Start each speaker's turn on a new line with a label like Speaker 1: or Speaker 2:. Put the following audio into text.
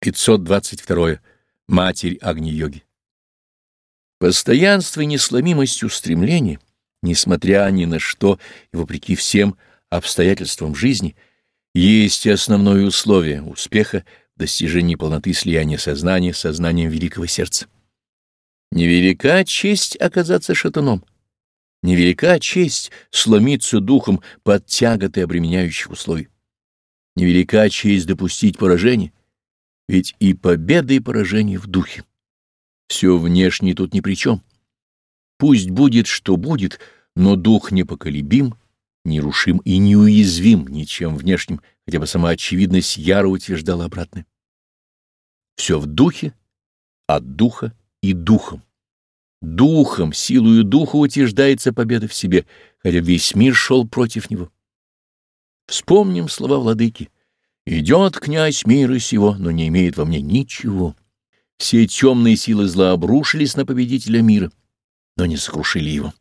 Speaker 1: 522. Матерь Агни-йоги. Постоянство и несломимость устремлений, несмотря ни на что и вопреки всем обстоятельствам жизни, есть основное условие успеха в достижении полноты слияния сознания с сознанием великого сердца. Невелика честь оказаться шатуном, невелика честь сломиться духом под тяготой обременяющих условий, невелика честь допустить поражение, ведь и победа, и поражение в духе. Все внешнее тут ни при чем. Пусть будет, что будет, но дух непоколебим, нерушим и неуязвим ничем внешним, хотя бы сама очевидность яро утверждала обратное. Все в духе, от духа и духом. Духом, силою духа утверждается победа в себе, хотя весь мир шел против него. Вспомним слова владыки — Идет князь мира сего, но не имеет во мне ничего. Все темные силы зла обрушились на победителя мира, но не сокрушили его.